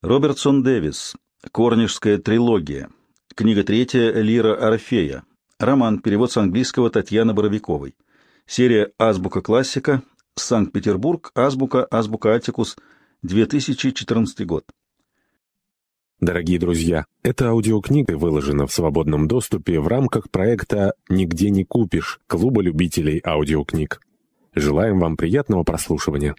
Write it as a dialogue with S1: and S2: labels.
S1: Робертсон Дэвис. Корнишская трилогия. Книга третья Лира Орфея. Роман. Перевод с английского Татьяны Боровиковой. Серия «Азбука классика». Санкт-Петербург. Азбука. Азбука Атикус. 2014 год.
S2: Дорогие друзья, эта аудиокнига выложена в свободном доступе в рамках проекта «Нигде не купишь» Клуба любителей аудиокниг. Желаем вам приятного прослушивания.